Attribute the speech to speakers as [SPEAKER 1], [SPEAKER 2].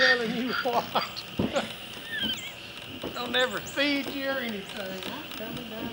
[SPEAKER 1] telling you what. They'll never feed you or anything. I'm